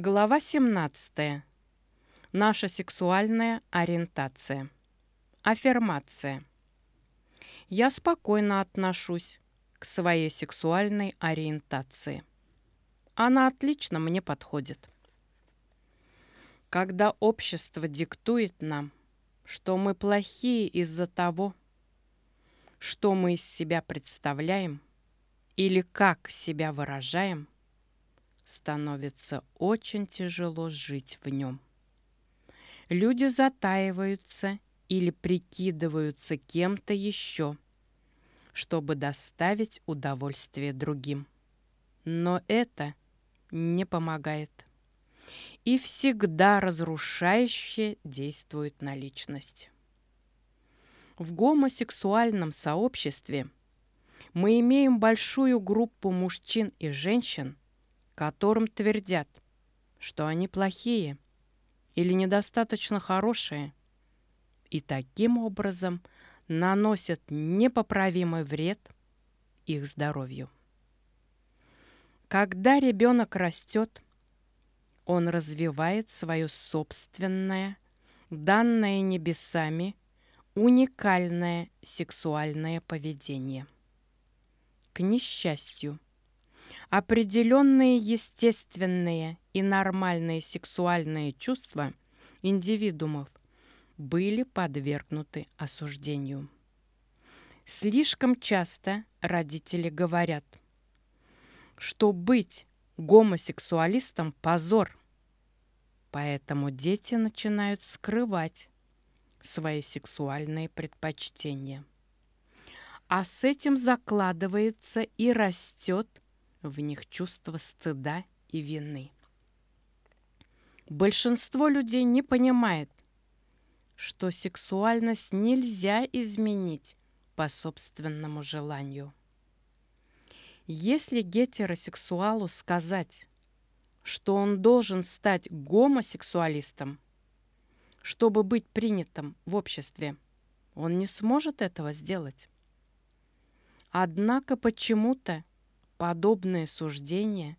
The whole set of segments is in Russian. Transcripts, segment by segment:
Глава 17. Наша сексуальная ориентация. Аффирмация. Я спокойно отношусь к своей сексуальной ориентации. Она отлично мне подходит. Когда общество диктует нам, что мы плохие из-за того, что мы из себя представляем или как себя выражаем – становится очень тяжело жить в нем. Люди затаиваются или прикидываются кем-то еще, чтобы доставить удовольствие другим. Но это не помогает и всегда разрушающе действует на личность. В гомосексуальном сообществе мы имеем большую группу мужчин и женщин, которым твердят, что они плохие или недостаточно хорошие, и таким образом наносят непоправимый вред их здоровью. Когда ребенок растет, он развивает свое собственное, данное небесами, уникальное сексуальное поведение. К несчастью, Определенные естественные и нормальные сексуальные чувства индивидуумов были подвергнуты осуждению. Слишком часто родители говорят, что быть гомосексуалистом – позор, поэтому дети начинают скрывать свои сексуальные предпочтения. А с этим закладывается и растет в них чувство стыда и вины. Большинство людей не понимает, что сексуальность нельзя изменить по собственному желанию. Если гетеросексуалу сказать, что он должен стать гомосексуалистом, чтобы быть принятым в обществе, он не сможет этого сделать. Однако почему-то Подобные суждения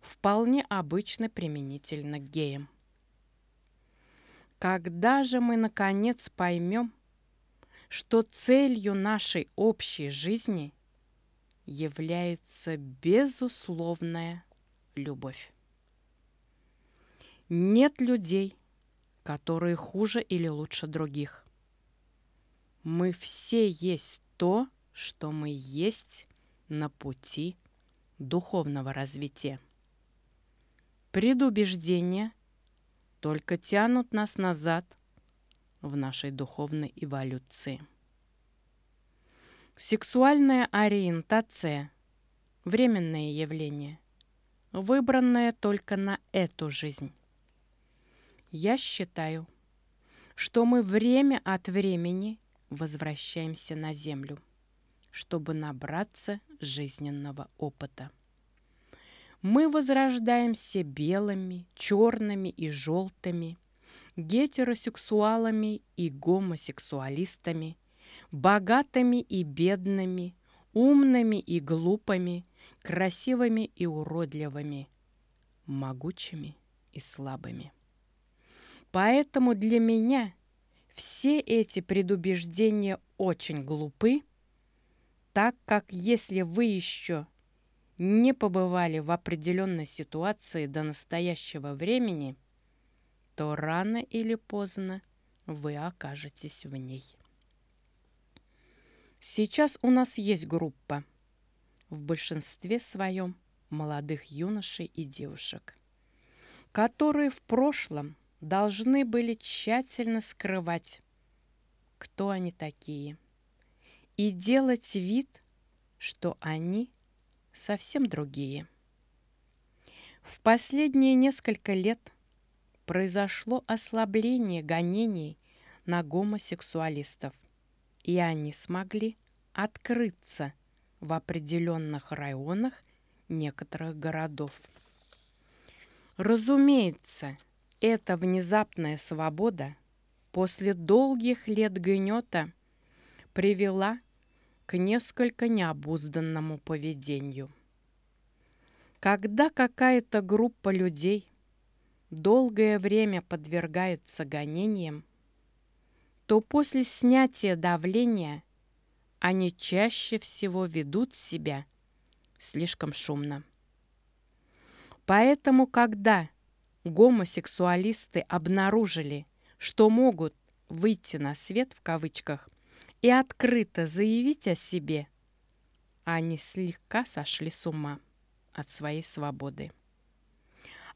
вполне обычны применительно к геям. Когда же мы, наконец, поймем, что целью нашей общей жизни является безусловная любовь? Нет людей, которые хуже или лучше других. Мы все есть то, что мы есть на пути духовного развития. Предубеждения только тянут нас назад в нашей духовной эволюции. Сексуальная ориентация – временное явление, выбранное только на эту жизнь. Я считаю, что мы время от времени возвращаемся на Землю – чтобы набраться жизненного опыта. Мы возрождаемся белыми, черными и желтыми, гетеросексуалами и гомосексуалистами, богатыми и бедными, умными и глупыми, красивыми и уродливыми, могучими и слабыми. Поэтому для меня все эти предубеждения очень глупы так как если вы еще не побывали в определенной ситуации до настоящего времени, то рано или поздно вы окажетесь в ней. Сейчас у нас есть группа, в большинстве своем молодых юношей и девушек, которые в прошлом должны были тщательно скрывать, кто они такие – и делать вид, что они совсем другие. В последние несколько лет произошло ослабление гонений на гомосексуалистов, и они смогли открыться в определенных районах некоторых городов. Разумеется, эта внезапная свобода после долгих лет гнета привела к несколько необузданному поведению. Когда какая-то группа людей долгое время подвергаются гонениям, то после снятия давления они чаще всего ведут себя слишком шумно. Поэтому, когда гомосексуалисты обнаружили, что могут выйти на свет в кавычках и открыто заявить о себе, они слегка сошли с ума от своей свободы.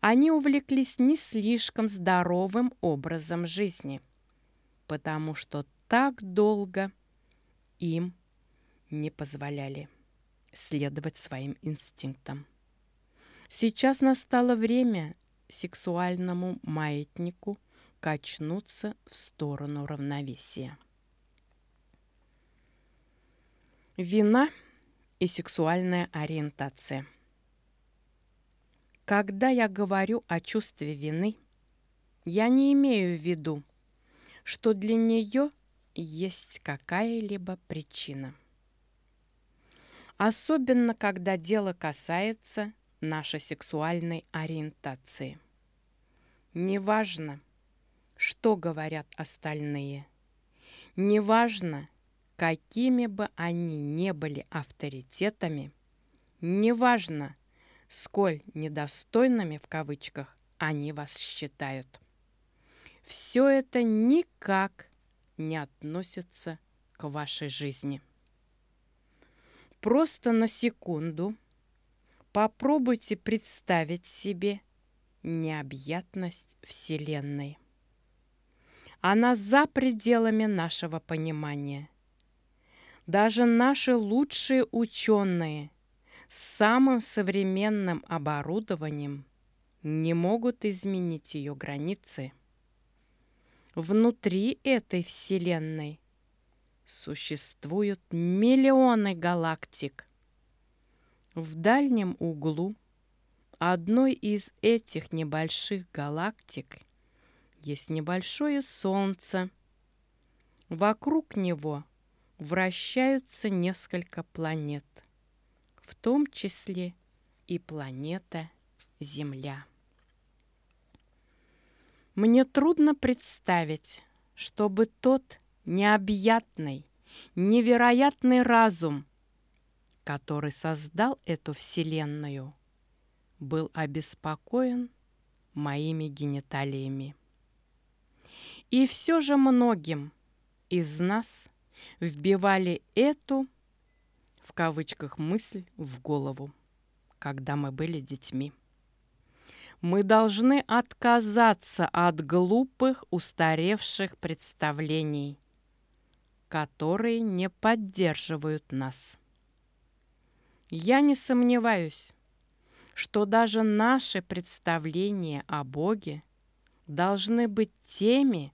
Они увлеклись не слишком здоровым образом жизни, потому что так долго им не позволяли следовать своим инстинктам. Сейчас настало время сексуальному маятнику качнуться в сторону равновесия. Вина и сексуальная ориентация. Когда я говорю о чувстве вины, я не имею в виду, что для нее есть какая-либо причина. Особенно, когда дело касается нашей сексуальной ориентации. Неважно, что говорят остальные. Неважно, какими бы они не были авторитетами, неважно, сколь недостойными в кавычках они вас считают. Все это никак не относится к вашей жизни. Просто на секунду попробуйте представить себе необъятность Вселенной. Она за пределами нашего понимания. Даже наши лучшие ученые с самым современным оборудованием не могут изменить ее границы. Внутри этой Вселенной существуют миллионы галактик. В дальнем углу одной из этих небольших галактик есть небольшое Солнце. Вокруг него вращаются несколько планет, в том числе и планета Земля. Мне трудно представить, чтобы тот необъятный, невероятный разум, который создал эту Вселенную, был обеспокоен моими гениталиями. И все же многим из нас вбивали эту, в кавычках, мысль в голову, когда мы были детьми. Мы должны отказаться от глупых, устаревших представлений, которые не поддерживают нас. Я не сомневаюсь, что даже наши представления о Боге должны быть теми,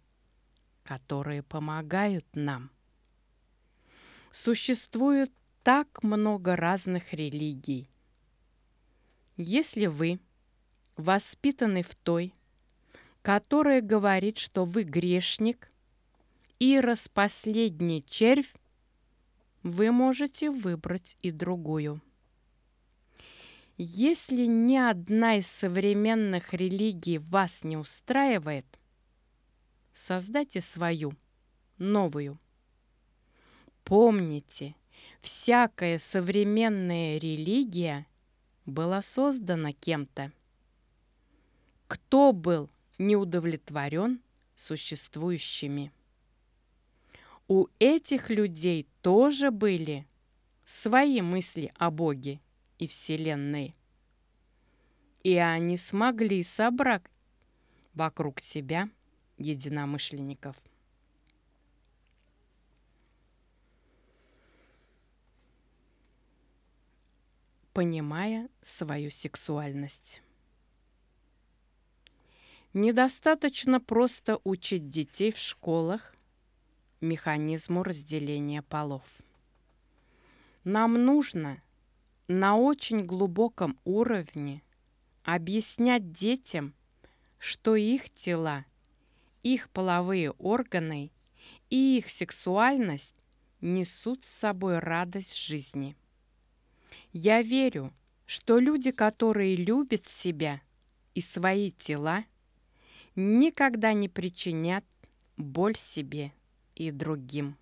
которые помогают нам. Существует так много разных религий. Если вы – воспитанный в той, которая говорит, что вы грешник и распоследний червь, вы можете выбрать и другую. Если ни одна из современных религий вас не устраивает, создайте свою, новую. Помните, всякая современная религия была создана кем-то – кто был не удовлетворен существующими. У этих людей тоже были свои мысли о Боге и Вселенной. И они смогли собрать вокруг себя единомышленников. Понимая свою сексуальность. Недостаточно просто учить детей в школах механизму разделения полов. Нам нужно на очень глубоком уровне объяснять детям, что их тела, их половые органы и их сексуальность несут с собой радость жизни. Я верю, что люди, которые любят себя и свои тела – никогда не причинят боль себе и другим.